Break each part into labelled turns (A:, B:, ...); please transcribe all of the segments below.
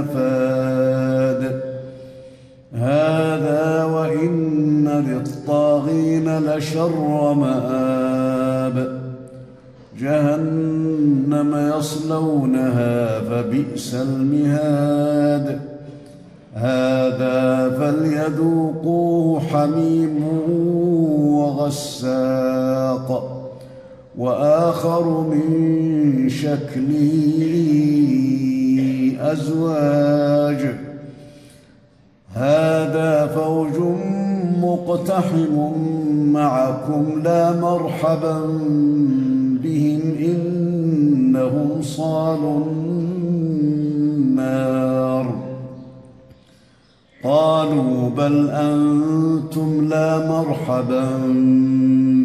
A: نفاد هذا وإن للطاغين لشر مآب جهنم يصلونها فبئس المهاد. هذا فليذوقوه حميم وغساق. وآخر من شكله ازواج هذا فوج مقتحم معكم لا مرحبا بهم إنهم صالوا النار. قالوا بل أنتم لا مرحبا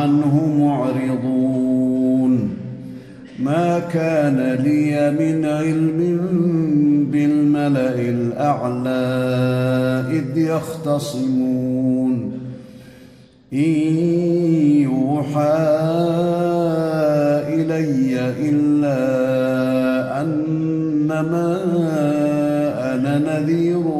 A: عنه معرضون. ما كان لي من علم بالملأ الأعلى إذ يختصمون. إن يوحى إلي إلا أنما أنا نذير